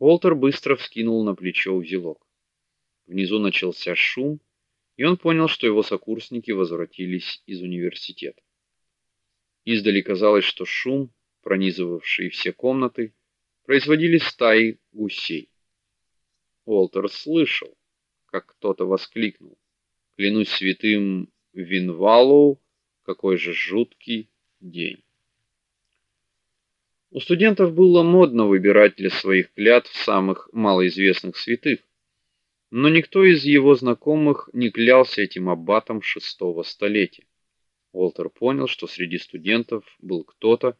Уолтер быстро вскинул на плечо узелок. Внизу начался шум, и он понял, что его сокурсники возвратились из университета. Издали казалось, что шум, пронизывавший все комнаты, производили стаи гусей. Уолтер слышал, как кто-то воскликнул: "Клянусь святым Винвалу, какой же жуткий день!" У студентов было модно выбирать для своих клятв самых малоизвестных святых, но никто из его знакомых не клялся этим аббатом шестого столетия. Уолтер понял, что среди студентов был кто-то,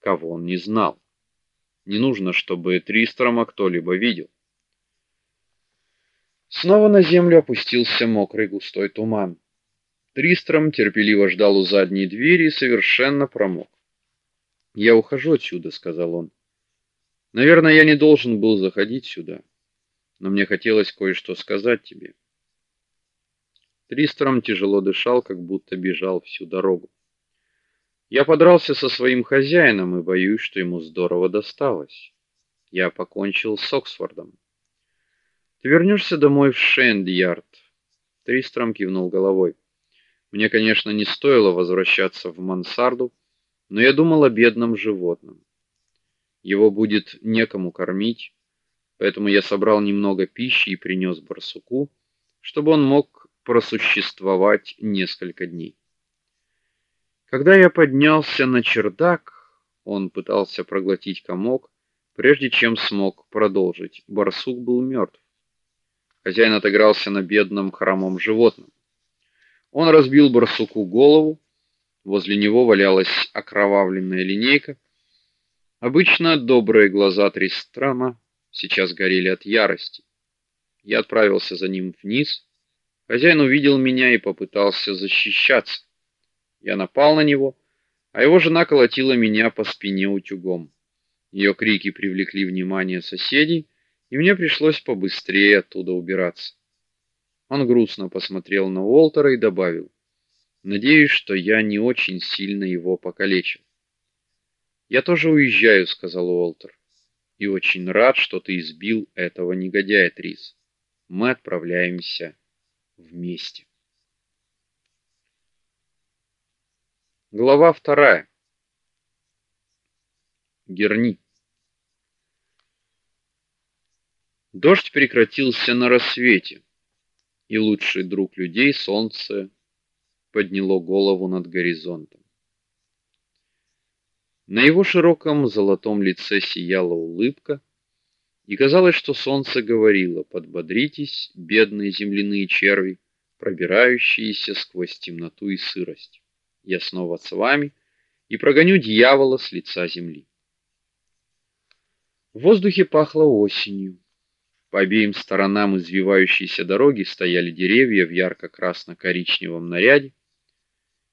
кого он не знал. Не нужно, чтобы Тристрома кто-либо видел. Снова на землю опустился мокрый густой туман. Тристром терпеливо ждал у задней двери и совершенно промок. "Я ухожу отсюда", сказал он. "Наверное, я не должен был заходить сюда, но мне хотелось кое-что сказать тебе". Тристром тяжело дышал, как будто бежал всю дорогу. Я подрался со своим хозяином и боюсь, что ему здорово досталось. Я покончил с Оксфордом. Ты вернешься домой в Шендьярд. Тристром кивнул головой. Мне, конечно, не стоило возвращаться в мансарду, но я думал о бедном животном. Его будет некому кормить, поэтому я собрал немного пищи и принес барсуку, чтобы он мог просуществовать несколько дней. Когда я поднялся на чердак, он пытался проглотить комок, прежде чем смог продолжить. Барсук был мертв. Хозяин отыгрался на бедном хромом животном. Он разбил барсуку голову, Возле него валялась окровавленная линейка. Обычно добрые глаза Тристрама сейчас горели от ярости. Я отправился за ним вниз. Хозяин увидел меня и попытался защищаться. Я напал на него, а его жена колотила меня по спине утюгом. Ее крики привлекли внимание соседей, и мне пришлось побыстрее оттуда убираться. Он грустно посмотрел на Уолтера и добавил: Надеюсь, что я не очень сильно его покалечил. Я тоже уезжаю, сказал Уолтер. И очень рад, что ты избил этого негодяя, Трис. Мы отправляемся вместе. Глава вторая. Герни. Дождь прекратился на рассвете, и лучший друг людей солнце подняло голову над горизонтом. На его широком золотом лице сияла улыбка, и казалось, что солнце говорило: "Подбодритесь, бедные земляные черви, пробирающиеся сквозь темноту и сырость. Я снова с вами и прогоню дьявола с лица земли". В воздухе пахло осенью. По обеим сторонам извивающейся дороги стояли деревья в ярко-красно-коричневом наряде,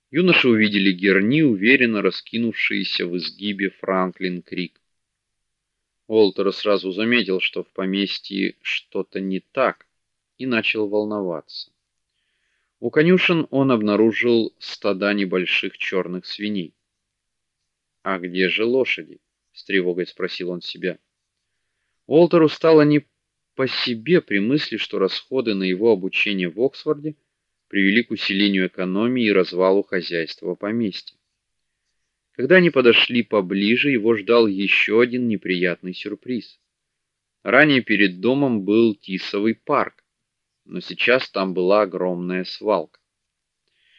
Юноши увидели герни, уверенно раскинувшиеся в изгибе Франклин-Крик. Уолтер сразу заметил, что в поместье что-то не так, и начал волноваться. У конюшен он обнаружил стада небольших черных свиней. А где же лошади? с тревогой спросил он себя. Уолтеру стало не по себе при мысли, что расходы на его обучение в Оксфорде привели к усилению экономии и развалу хозяйства поместья. Когда они подошли поближе, его ждал еще один неприятный сюрприз. Ранее перед домом был тисовый парк, но сейчас там была огромная свалка.